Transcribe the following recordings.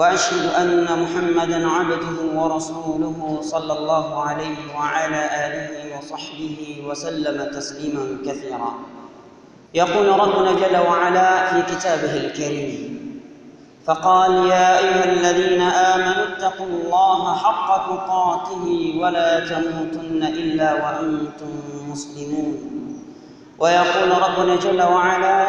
وأشهد أن محمدا عبده ورسوله صلى الله عليه وعلى آله وصحبه وسلم تسليما كثيرا. يقول ربنا جل وعلا في كتابه الكريم فقال يا أيها الذين آمنوا اتقوا الله حق تقاته ولا تموتن إلا وأنتم مسلمون. ويقول ربنا جل وعلا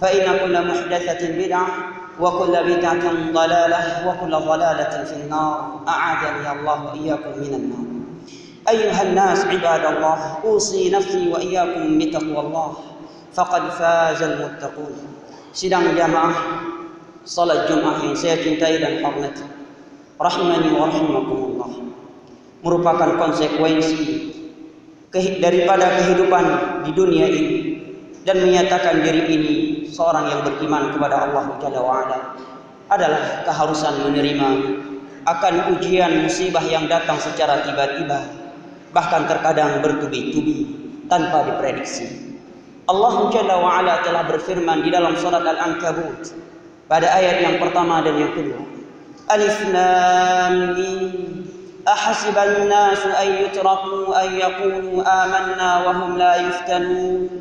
فإن كل محدثة بدعة وكل بدعة ضلالة وكل ضلالة في النار أعاذني الله وإياكم من النار أيها الناس عباد الله أوصي نفسي وإياكم بتقوى الله فقد فاز المتقون sidang jamaah salat Jumat yang saya cintai dan hormati. Rahimani wa rahimakumullah. Merupakan konsekuensi daripada kehidupan di dunia ini dan menyatakan diri ini seorang yang beriman kepada Allah Jalla wa ala adalah keharusan menerima akan ujian musibah yang datang secara tiba-tiba bahkan terkadang bertubi-tubi tanpa diprediksi. Allah Jalla wa ala telah berfirman di dalam surat Al-Ankabut pada ayat yang pertama dan yang kedua. Alif Lam Mim. أحسب الناس أن يتركوا أن يقولوا آمنا وهم لا يفتنون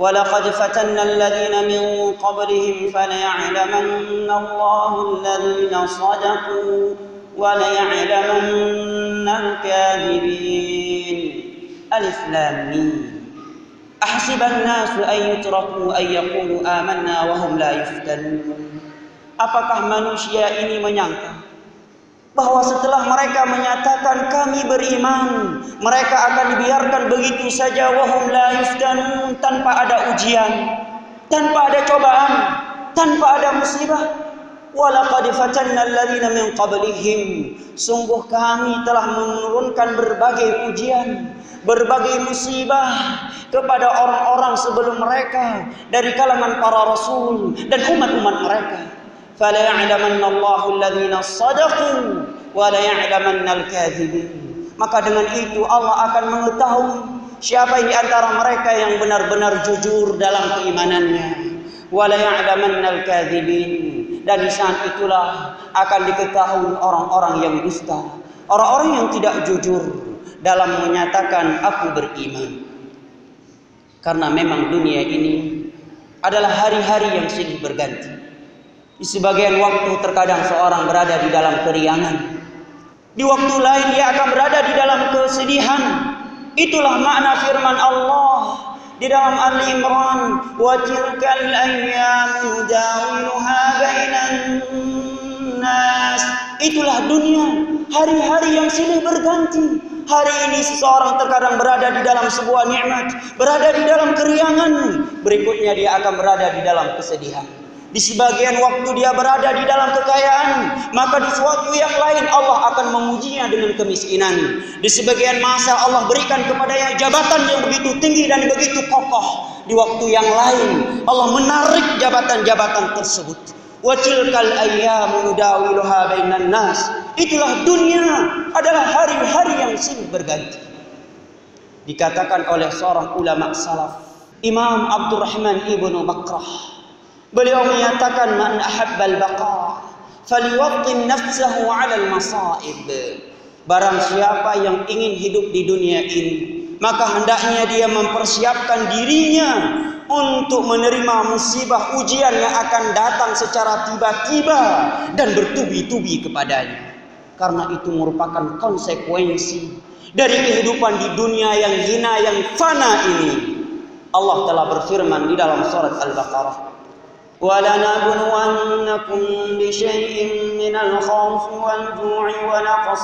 ولقد فتنا الذين من قبلهم فليعلمن الله الذين صدقوا وليعلمن الكاذبين. ميم. أحسب الناس أن يتركوا أن يقولوا آمنا وهم لا يفتنون. Apakah manusia ini menyangka bahwa setelah mereka menyatakan kami beriman, mereka akan dibiarkan begitu saja wahum la yuftanun tanpa ada ujian, tanpa ada cobaan, tanpa ada musibah. Walaqad fatanna alladziina min qablihim. Sungguh kami telah menurunkan berbagai ujian, berbagai musibah kepada orang-orang sebelum mereka dari kalangan para rasul dan umat-umat mereka. Alladziina shadaqu wa la ya'lamanna al-kadzibin. Maka dengan itu Allah akan mengetahui siapa di antara mereka yang benar-benar jujur dalam keimanannya. Ya'lamanna al-kadzibin. Dan di saat itulah akan diketahui orang-orang yang dusta, orang-orang yang tidak jujur dalam menyatakan aku beriman. Karena memang dunia ini adalah hari-hari yang silih berganti. Di sebagian waktu terkadang seorang berada di dalam keriangan. Di waktu lain dia akan berada di dalam kesedihan. Itulah makna firman Allah di dalam Ali Imran, "Wa tilkal ayyamu nudawiluha bainan nas." Itulah dunia, hari-hari yang silih berganti. Hari ini seseorang terkadang berada di dalam sebuah nikmat, berada di dalam keriangan, berikutnya dia akan berada di dalam kesedihan. Di sebagian waktu dia berada di dalam kekayaan, maka di suatu yang lain Allah akan mengujinya dengan kemiskinan. Di sebagian masa Allah berikan kepadanya jabatan yang begitu tinggi dan begitu kokoh. Di waktu yang lain Allah menarik jabatan-jabatan tersebut. Wacilkal ayyamu nudawiluha bainan nas. Itulah dunia adalah hari-hari yang silih berganti. Dikatakan oleh seorang ulama salaf, Imam Abdurrahman ibnu Bakrah. Beliau menyatakan man ahabbal baqa falyuwattin nafsahu 'ala al-masa'ib. Barang siapa yang ingin hidup di dunia ini, maka hendaknya dia mempersiapkan dirinya untuk menerima musibah ujian yang akan datang secara tiba-tiba dan bertubi-tubi kepadanya. Karena itu merupakan konsekuensi dari kehidupan di dunia yang hina yang fana ini. Allah telah berfirman di dalam surat Al-Baqarah. ولنبلونكم بشيء من الخوف والجوع ونقص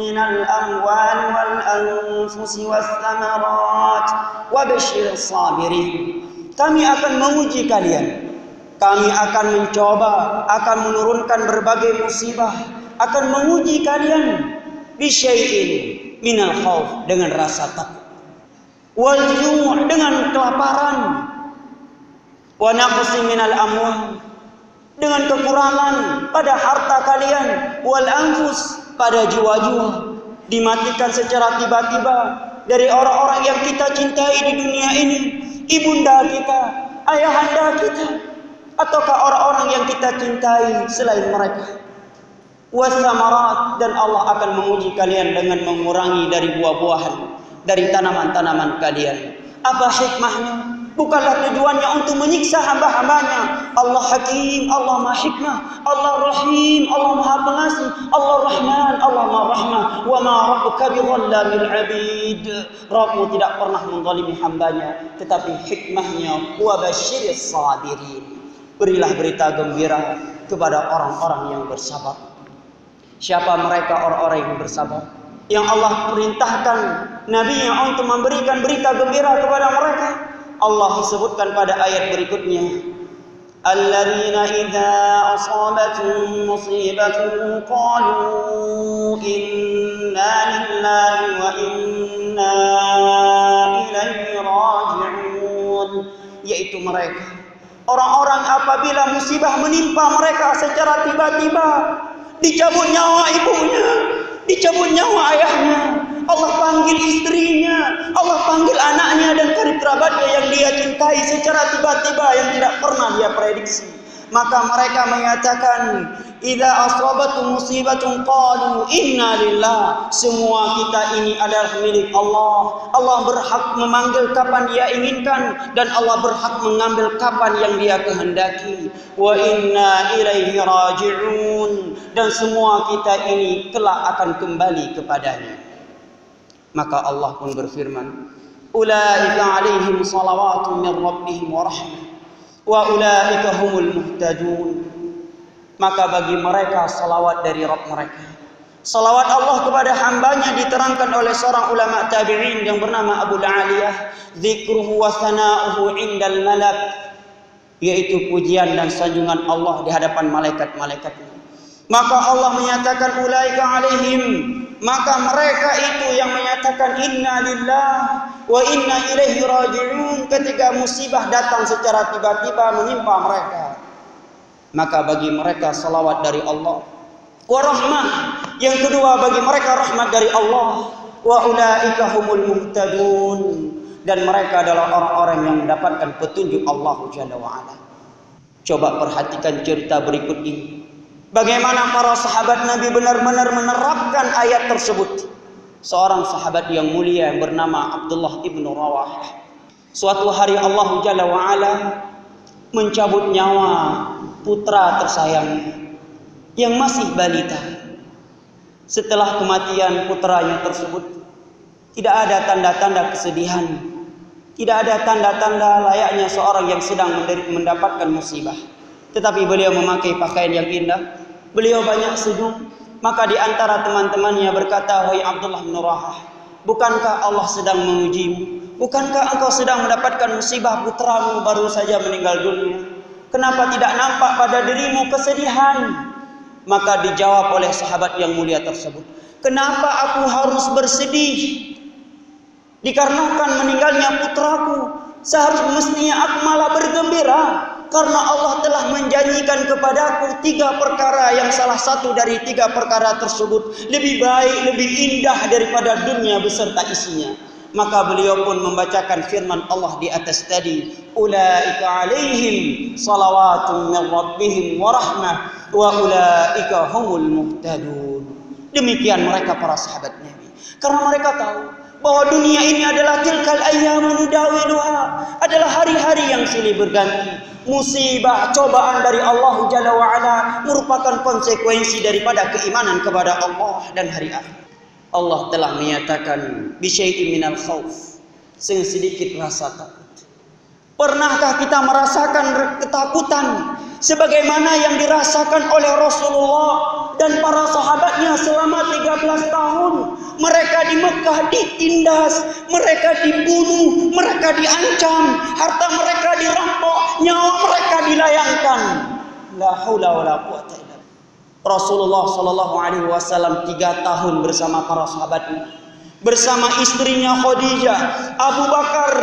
من الأموال والأنفس والثمرات وبشر الصابرين kami akan menguji kalian. Kami akan mencoba, akan menurunkan berbagai musibah, akan menguji kalian bisyai'in minal khauf dengan rasa takut. Wal dengan kelaparan. Wa dengan kekurangan pada harta kalian wal anfus pada jiwa-jiwa dimatikan secara tiba-tiba dari orang-orang yang kita cintai di dunia ini ibunda kita, ayahanda kita, ataukah orang-orang yang kita cintai selain mereka. Wasamarat dan Allah akan menguji kalian dengan mengurangi dari buah-buahan dari tanaman-tanaman kalian. Apa hikmahnya? Bukanlah tujuannya untuk menyiksa hamba-hambanya. Allah Hakim, Allah Maha Hikmah, Allah Rahim, Allah Maha Pengasih, Allah Rahman, Allah Maha Rahmah. Wa ma rabbuka bidhallamil abid. Rabbmu tidak pernah menzalimi hambanya, tetapi hikmahnya wa basyiris sabirin. Berilah berita gembira kepada orang-orang yang bersabar. Siapa mereka orang-orang yang bersabar? Yang Allah perintahkan Nabi untuk memberikan berita gembira kepada mereka Allah sebutkan pada ayat berikutnya Alladzina idza asabatuhum musibatun qalu inna lillahi wa inna ilaihi raji'un. Yaitu mereka. Orang-orang apabila musibah menimpa mereka secara tiba-tiba dicabut nyawa ibunya dicabut nyawa ayahnya Allah panggil istrinya, Allah panggil anaknya dan kerabatnya yang dia cintai secara tiba-tiba yang tidak pernah dia prediksi. Maka mereka menyatakan, "Idza asabatu musibatun qalu inna lillah." Semua kita ini adalah milik Allah. Allah berhak memanggil kapan dia inginkan dan Allah berhak mengambil kapan yang dia kehendaki. Wa inna ilaihi raji'un. Dan semua kita ini kelak akan kembali kepadanya. Maka Allah pun berfirman, "Ulaika 'alaihim salawatun min rabbihim wa rahmah wa ulaika humul muhtadun." Maka bagi mereka salawat dari Rabb mereka. Salawat Allah kepada hambanya diterangkan oleh seorang ulama tabi'in yang bernama Abu Aliyah, zikruhu wa sana'uhu indal malak, yaitu pujian dan sanjungan Allah di hadapan malaikat-malaikatnya. Maka Allah menyatakan ulaika alaihim maka mereka itu yang menyatakan inna lillah wa inna ilaihi raji'un. Ketika musibah datang secara tiba-tiba menimpa mereka maka bagi mereka salawat dari Allah. Wa rahmah yang kedua bagi mereka rahmat dari Allah. Wa ulaika humul muhtadun. Dan mereka adalah orang-orang yang mendapatkan petunjuk Allah Jalla wa ala coba perhatikan cerita berikut ini. Bagaimana para sahabat Nabi benar-benar menerapkan ayat tersebut. Seorang sahabat yang mulia yang bernama Abdullah ibnu Rawah. Suatu hari Allah Jalla wa'ala mencabut nyawa putra tersayang yang masih balita. Setelah kematian putranya tersebut, tidak ada tanda-tanda kesedihan. Tidak ada tanda-tanda layaknya seorang yang sedang mendapatkan musibah. Tetapi beliau memakai pakaian yang indah, Beliau banyak senyum. Maka di antara teman-temannya berkata, Wahai Abdullah bin Rahah, bukankah Allah sedang mengujimu? Bukankah engkau sedang mendapatkan musibah putramu baru saja meninggal dunia? Kenapa tidak nampak pada dirimu kesedihan? Maka dijawab oleh sahabat yang mulia tersebut, Kenapa aku harus bersedih? Dikarenakan meninggalnya putraku, seharusnya aku malah bergembira karena Allah telah menjanjikan kepadaku tiga perkara yang salah satu dari tiga perkara tersebut. Lebih baik, lebih indah daripada dunia beserta isinya. maka beliau pun membacakan firman Allah di atas tadi. Ulaika alaihim salawatun min rabbihim wa rahmah wa ulaika humul muhtadun. Demikian mereka para sahabat Nabi. Karena mereka tahu bahwa dunia ini adalah tilkal ayyamu nudawiluha adalah hari-hari yang silih berganti musibah cobaan dari Allah Jalla wa ala merupakan konsekuensi daripada keimanan kepada Allah dan hari akhir Allah telah menyatakan bisyai'in minal khauf sedikit rasa takut. Pernahkah kita merasakan ketakutan sebagaimana yang dirasakan oleh Rasulullah dan para sahabatnya selama 13 tahun? Mereka di Mekah ditindas, mereka dibunuh, mereka diancam, harta mereka mereka dilayangkan. La haula wala quwata Rasulullah Shallallahu Alaihi Wasallam tiga tahun bersama para sahabatnya bersama istrinya Khadijah, Abu Bakar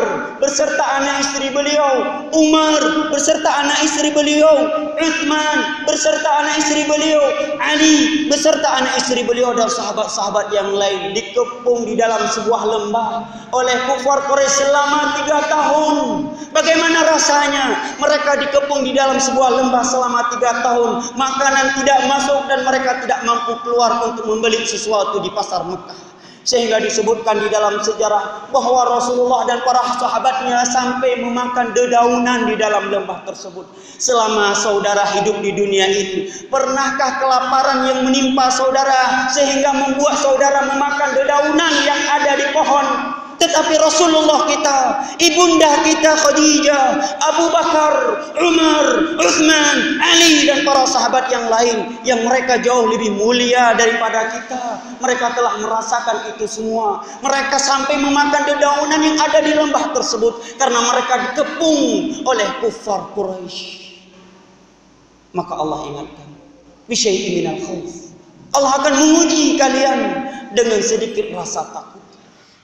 beserta anak istri beliau, Umar beserta anak istri beliau, Uthman beserta anak istri beliau, Ali beserta anak istri beliau dan sahabat-sahabat yang lain dikepung di dalam sebuah lembah oleh kufar Quraisy selama tiga tahun. Bagaimana rasanya mereka dikepung di dalam sebuah lembah selama tiga tahun, makanan tidak masuk dan mereka tidak mampu keluar untuk membeli sesuatu di pasar Mekah. Sehingga disebutkan di dalam sejarah bahwa Rasulullah dan para sahabatnya sampai memakan dedaunan di dalam lembah tersebut. Selama saudara hidup di dunia ini, pernahkah kelaparan yang menimpa saudara sehingga membuat saudara memakan dedaunan yang ada di pohon? Tetapi Rasulullah kita, ibunda kita Khadijah, Abu Bakar, Umar, Uthman, Ali dan para sahabat yang lain yang mereka jauh lebih mulia daripada kita. Mereka telah merasakan itu semua. Mereka sampai memakan dedaunan yang ada di lembah tersebut karena mereka dikepung oleh kufar Quraisy. Maka Allah ingatkan, bisyai'in minal khauf. Allah akan menguji kalian dengan sedikit rasa takut.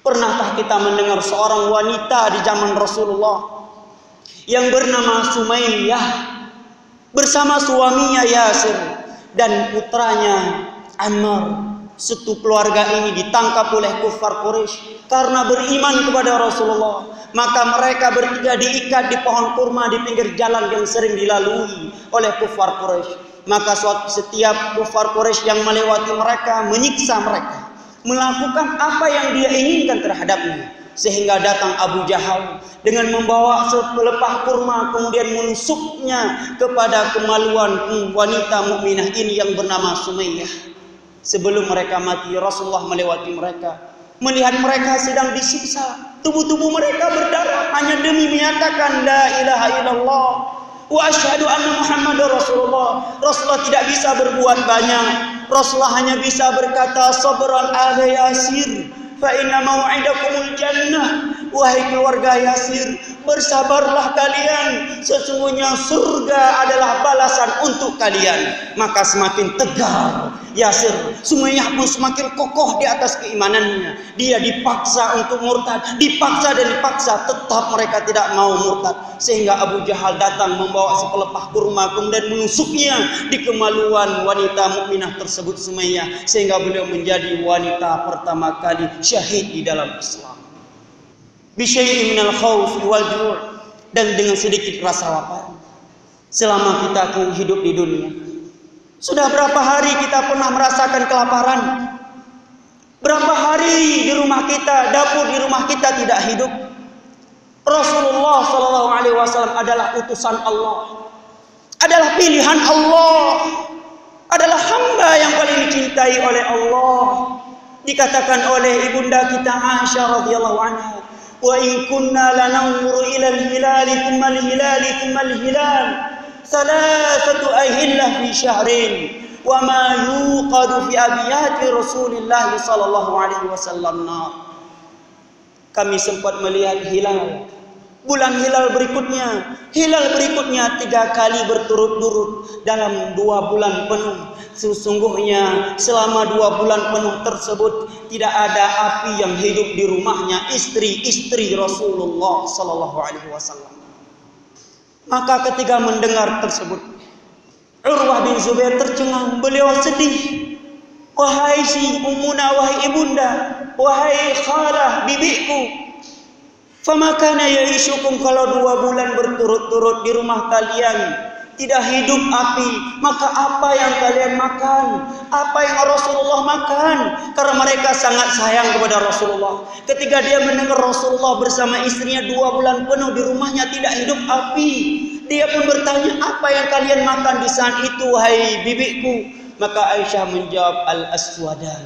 Pernahkah kita mendengar seorang wanita di zaman Rasulullah yang bernama Sumayyah bersama suaminya Yasir dan putranya Ammar. Satu keluarga ini ditangkap oleh kufar Quraisy karena beriman kepada Rasulullah. Maka mereka bertiga diikat di pohon kurma di pinggir jalan yang sering dilalui oleh kufar Quraisy. Maka setiap kufar Quraisy yang melewati mereka menyiksa mereka melakukan apa yang dia inginkan terhadapnya. Sehingga datang Abu Jahal dengan membawa sepelepah kurma kemudian menusuknya kepada kemaluan wanita mukminah ini yang bernama Sumayyah. Sebelum mereka mati Rasulullah melewati mereka melihat mereka sedang disiksa. Tubuh-tubuh mereka berdarah hanya demi menyatakan la ilaha illallah wa asyhadu anna muhammadar rasulullah. Rasulullah tidak bisa berbuat banyak Rasulullah hanya bisa berkata sabran ala yasir fa inna mau'idakumul jannah. Wahai keluarga Yasir bersabarlah kalian. Sesungguhnya surga adalah balasan untuk kalian. Maka semakin tegar Yasir semuanya pun semakin kokoh di atas keimanannya. Dia dipaksa untuk murtad dipaksa dan dipaksa tetap mereka tidak mau murtad. Sehingga Abu Jahal datang membawa sepelepah kurma kemudian menusuknya di kemaluan wanita mukminah tersebut Sumayyah. Sehingga beliau menjadi wanita pertama kali syahid di dalam Islam. Bisyai'in minal khawf wal dan dengan sedikit rasa lapar. Selama kita hidup di dunia sudah berapa hari kita pernah merasakan kelaparan? Berapa hari di rumah kita, dapur di rumah kita tidak hidup? Rasulullah Shallallahu Alaihi Wasallam adalah utusan Allah, adalah pilihan Allah, adalah hamba yang paling dicintai oleh Allah. Dikatakan oleh ibunda kita Aisyah radhiyallahu anha, wa in kunna lanamuru ila al-hilali thumma al-hilali thumma al-hilal ثلاثة أهلة في شهرين وما يوقد في أبيات رسول الله صلى الله عليه وسلم نار kami sempat melihat hilal bulan hilal berikutnya hilal berikutnya tiga kali berturut-turut dalam dua bulan penuh Sesungguhnya selama dua bulan penuh tersebut tidak ada api yang hidup di rumahnya istri-istri Rasulullah Sallallahu Alaihi Wasallam. Maka ketika mendengar tersebut, Urwah bin Zubair tercengang, beliau sedih. Wahai si umuna, wahai ibunda, wahai khalah, bibiku. Famakana ya'ishukum kalau dua bulan berturut-turut di rumah kalian tidak hidup api, maka apa yang kalian makan? Apa yang Rasulullah makan? Karena mereka sangat sayang kepada Rasulullah. Ketika dia mendengar Rasulullah bersama istrinya dua bulan penuh di rumahnya tidak hidup api, dia pun bertanya, apa yang kalian makan di saat itu, hai bibiku? Maka Aisyah menjawab, al-aswadan,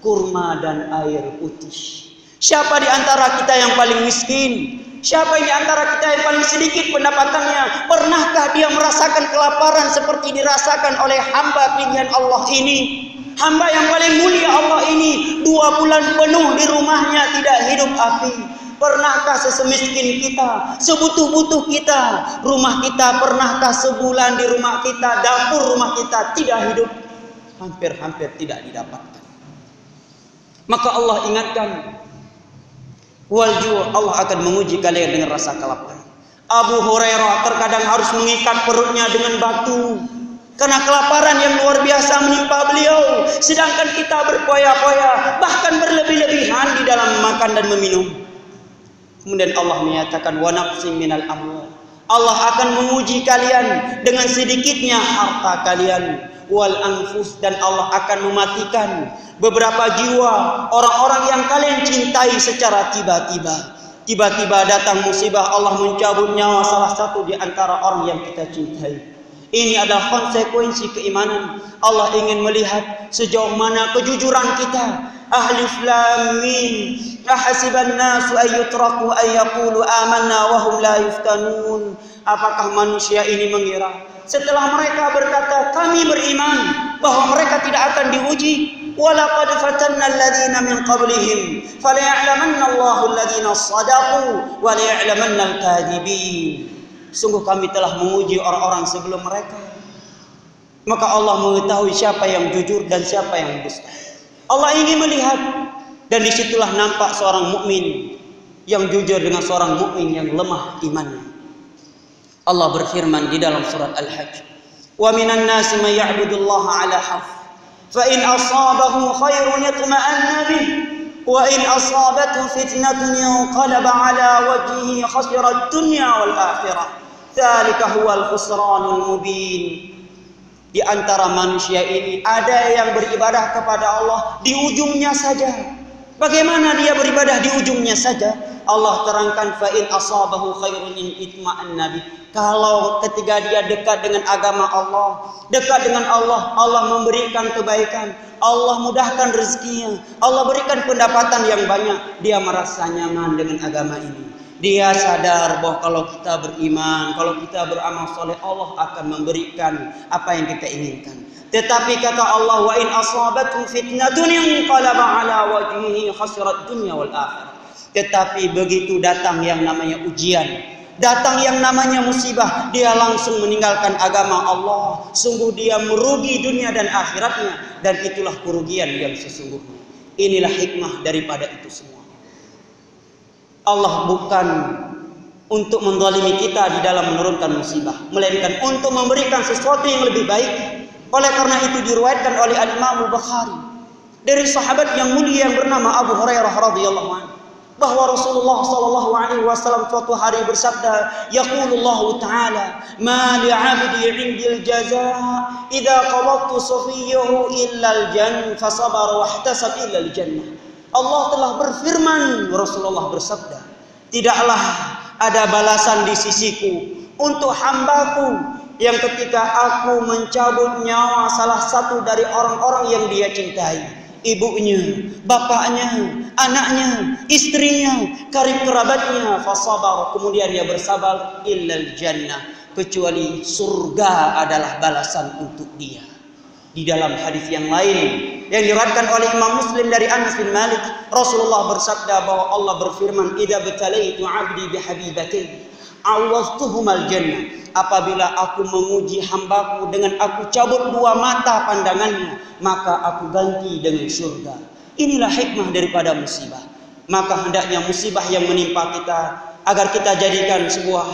kurma dan air putih. Siapa di antara kita yang paling miskin? Siapa di antara kita yang paling sedikit pendapatannya? Pernahkah dia merasakan kelaparan seperti dirasakan oleh hamba pilihan Allah ini? Hamba yang paling mulia Allah ini dua bulan penuh di rumahnya tidak hidup api. Pernahkah sesemiskin kita, sebutuh-butuh kita, rumah kita pernahkah sebulan di rumah kita, dapur rumah kita tidak hidup? Hampir-hampir tidak didapatkan. Maka Allah ingatkan, Wal Allah akan menguji kalian dengan rasa kelaparan. Abu Hurairah terkadang harus mengikat perutnya dengan batu karena kelaparan yang luar biasa menimpa beliau. Sedangkan kita berpoya-poya, bahkan berlebih-lebihan di dalam makan dan meminum. Kemudian Allah menyatakan wa naqsim minal amwal. Allah akan menguji kalian dengan sedikitnya harta kalian wal anfus dan Allah akan mematikan beberapa jiwa orang-orang yang kalian cintai secara tiba-tiba. Tiba-tiba datang musibah Allah mencabut nyawa salah satu di antara orang yang kita cintai. Ini adalah konsekuensi keimanan. Allah ingin melihat sejauh mana kejujuran kita. Ahlif lam mim. Ahasiban nasu ayyutraku ayyakulu amanna wahum la yuftanun. Apakah manusia ini mengira? Setelah mereka berkata kami beriman bahwa mereka tidak akan diuji. Walaqad fatanna alladziina min qablihim falya'lamanna Allahu alladziina shadaqu wa liya'lamanna al-kadzibin sungguh kami telah menguji orang-orang sebelum mereka. Maka Allah mengetahui siapa yang jujur dan siapa yang dusta. Allah ingin melihat dan di situlah nampak seorang mukmin yang jujur dengan seorang mukmin yang lemah imannya Allah berfirman di dalam surat Al-Hajj. Wa minan nasi man ya'budullaha ala harf. Fa in asabahu khairun yatma'anna bih wa in asabathu fitnatun yanqalaba ala wajhihi khasira ad-dunya wal akhirah. Dzalika huwal khusranul mubin. Di antara manusia ini ada yang beribadah kepada Allah di ujungnya saja. Bagaimana dia beribadah di ujungnya saja? Allah terangkan fa in asabahu khairun itma'an nabi. Kalau ketika dia dekat dengan agama Allah, dekat dengan Allah, Allah memberikan kebaikan, Allah mudahkan rezekinya, Allah berikan pendapatan yang banyak, dia merasa nyaman dengan agama ini. Dia sadar bahwa kalau kita beriman, kalau kita beramal soleh, Allah akan memberikan apa yang kita inginkan. Tetapi kata Allah, wa in asabatkum fitnatun qalaba ala wajhihi khasirat dunya wal akhirah. Tetapi begitu datang yang namanya ujian, datang yang namanya musibah, dia langsung meninggalkan agama Allah. Sungguh dia merugi dunia dan akhiratnya dan itulah kerugian yang sesungguhnya. Inilah hikmah daripada itu semua. Allah bukan untuk mendolimi kita di dalam menurunkan musibah, melainkan untuk memberikan sesuatu yang lebih baik. Oleh karena itu diriwayatkan oleh Al Imam Bukhari dari sahabat yang mulia yang bernama Abu Hurairah radhiyallahu anhu bahwa Rasulullah sallallahu alaihi wasallam suatu hari bersabda yaqulullahu taala ma li 'abdi 'indil jazaa idza qawadtu safiyahu illa al jannah fasabara wahtasab illa al jannah Allah telah berfirman Rasulullah bersabda tidaklah ada balasan di sisiku untuk hambaku yang ketika aku mencabut nyawa salah satu dari orang-orang yang dia cintai ibunya, bapaknya, anaknya, istrinya, karib kerabatnya, fasabar. Kemudian dia bersabar illal jannah, kecuali surga adalah balasan untuk dia. Di dalam hadis yang lain yang diriwayatkan oleh Imam Muslim dari Anas bin Malik, Rasulullah bersabda bahwa Allah berfirman, "Idza batalaitu 'abdi bihabibatin, awwaztuhumal jannah." apabila aku menguji hambaku dengan aku cabut dua mata pandangannya maka aku ganti dengan surga inilah hikmah daripada musibah maka hendaknya musibah yang menimpa kita agar kita jadikan sebuah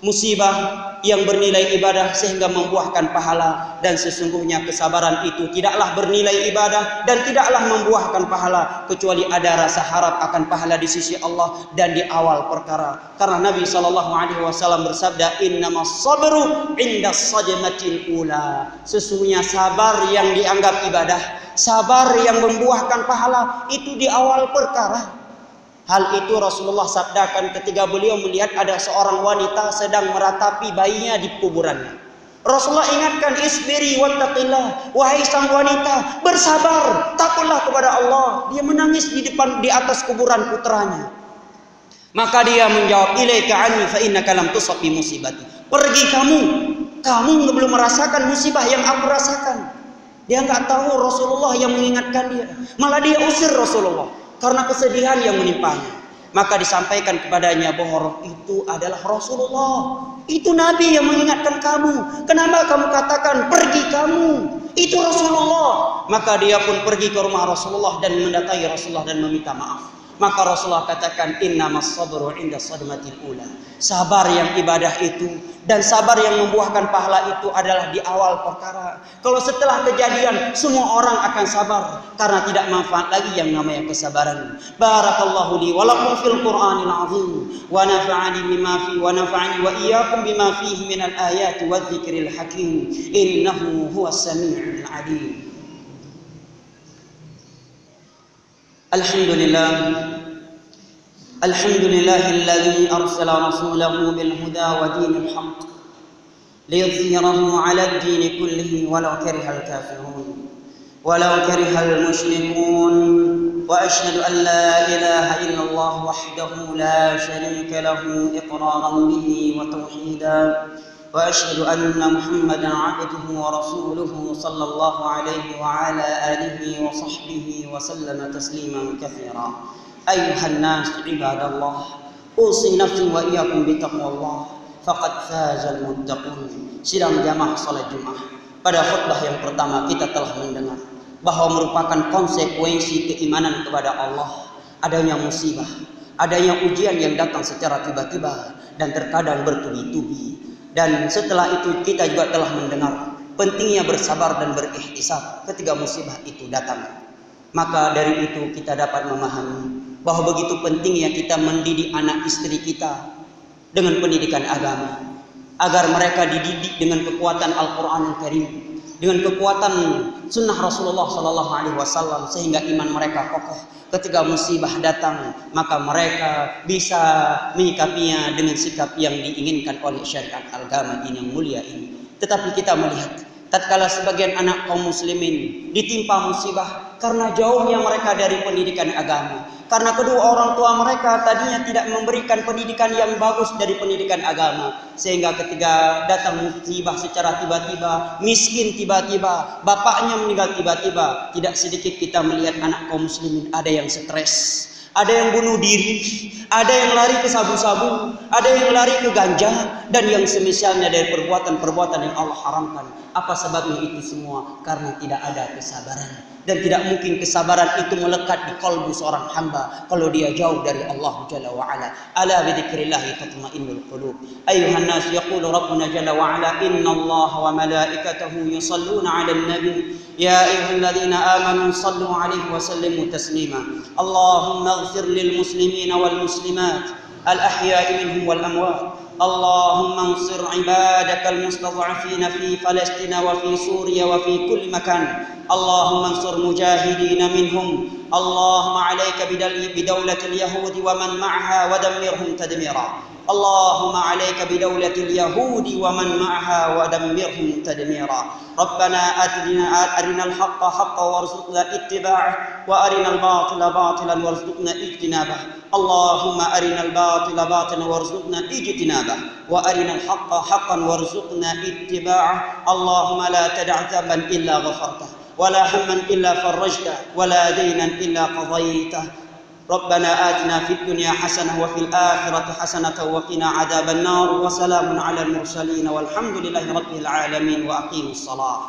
musibah yang bernilai ibadah sehingga membuahkan pahala dan sesungguhnya kesabaran itu tidaklah bernilai ibadah dan tidaklah membuahkan pahala kecuali ada rasa harap akan pahala di sisi Allah dan di awal perkara. Karena Nabi sallallahu alaihi wasallam bersabda innamas sabru inda sajmatil ula. Sesungguhnya sabar yang dianggap ibadah sabar yang membuahkan pahala itu di awal perkara Hal itu Rasulullah sabdakan ketika beliau melihat ada seorang wanita sedang meratapi bayinya di kuburannya. Rasulullah ingatkan isbiri wattaqillah. Wahai sang wanita bersabar takutlah kepada Allah. Dia menangis di depan di atas kuburan putranya. Maka dia menjawab ilaika anni fa innaka lam tusab musibati. Pergi kamu. Kamu belum merasakan musibah yang aku rasakan. Dia nggak tahu Rasulullah yang mengingatkan dia. Malah dia usir Rasulullah karena kesedihan yang menimpanya. Maka disampaikan kepadanya bahwa itu adalah Rasulullah. Itu Nabi yang mengingatkan kamu. Kenapa kamu katakan pergi kamu? Itu Rasulullah. Maka dia pun pergi ke rumah Rasulullah dan mendatangi Rasulullah dan meminta maaf. Maka Rasulullah katakan inna sabru inda sadmatil ula. Sabar yang ibadah itu dan sabar yang membuahkan pahala itu adalah di awal perkara. Kalau setelah kejadian semua orang akan sabar karena tidak manfaat lagi yang namanya kesabaran. Barakallahu li wa lakum fil Qur'anil azim wa nafa'ani bima fi wa nafa'ani wa iyyakum bima fihi min al ayati wa dzikril hakim. Innahu huwas samiul alim. الحمد لله. الحمد لله الذي أرسل رسوله بالهدى ودين الحق ليظهره على الدين كله ولو كره الكافرون ولو كره المشركون. وأشهد أن لا إله إلا الله وحده لا شريك له إقرارا به وتوحيدا. واشهد ان محمدا عبده ورسوله صلى الله عليه وعلى اله وصحبه وسلم تسليما كثيرا ايها الناس عباد الله اوصي نفسي واياكم بتقوى الله فقد فاز المتقون sidang jamaah salat Jumat pada khutbah yang pertama kita telah mendengar bahwa merupakan konsekuensi keimanan kepada Allah adanya musibah adanya ujian yang datang secara tiba-tiba dan terkadang bertubi-tubi dan setelah itu kita juga telah mendengar pentingnya bersabar dan berikhtisab ketika musibah itu datang. Maka dari itu kita dapat memahami bahwa begitu pentingnya kita mendidik anak istri kita dengan pendidikan agama agar mereka dididik dengan kekuatan Al-Qur'an Al Karim, dengan kekuatan sunnah Rasulullah Sallallahu Alaihi Wasallam sehingga iman mereka kokoh. Ketika musibah datang maka mereka bisa menyikapinya dengan sikap yang diinginkan oleh syariat agama ini yang mulia ini. Tetapi kita melihat tatkala sebagian anak kaum muslimin ditimpa musibah karena jauhnya mereka dari pendidikan agama karena kedua orang tua mereka tadinya tidak memberikan pendidikan yang bagus dari pendidikan agama sehingga ketika datang musibah secara tiba-tiba miskin tiba-tiba bapaknya meninggal tiba-tiba tidak sedikit kita melihat anak kaum muslimin ada yang stres ada yang bunuh diri, ada yang lari ke sabu-sabu, ada yang lari ke ganja, dan yang semisalnya dari perbuatan-perbuatan yang Allah haramkan. Apa sebabnya itu semua? Karena tidak ada kesabaran dan tidak mungkin kesabaran itu melekat di kalbu seorang hamba kalau dia jauh dari Allah Jalla wa ala. Ala bi dzikrillah tatma'innul qulub. Ayuhan nas yaqulu rabbuna Jalla wa ala inna Allah wa malaikatahu yusalluna 'alan nabi ya ayyuhalladzina amanu sallu 'alaihi wa sallimu taslima. Allahumma ighfir lil muslimina minhum wal amwat. اللهم انصر عبادك المستضعفين في فلسطين وفي سوريا وفي كل مكان. اللهم انصر مجاهدين منهم. اللهم عليك بدولة اليهود ومن معها ودمرهم تدميرا. اللهم عليك بدولة اليهود ومن معها ودمرهم تدميرا. ربنا أتنا أرنا الحق حقا وارزقنا اتباعه وأرنا الباطل باطلا وارزقنا اجتنابه. اللهم أرنا الباطل باطلا وارزقنا اجتنابه وأرنا الحق حقا وارزقنا اتباعه. اللهم لا تدع ذنبا إلا غفرته ولا هما إلا فرجته ولا دينا إلا قضيته. ربنا آتنا في الدنيا حسنة وفي الآخرة حسنة وقنا عذاب النار وسلام على المرسلين والحمد لله رب العالمين وأقيموا الصلاة.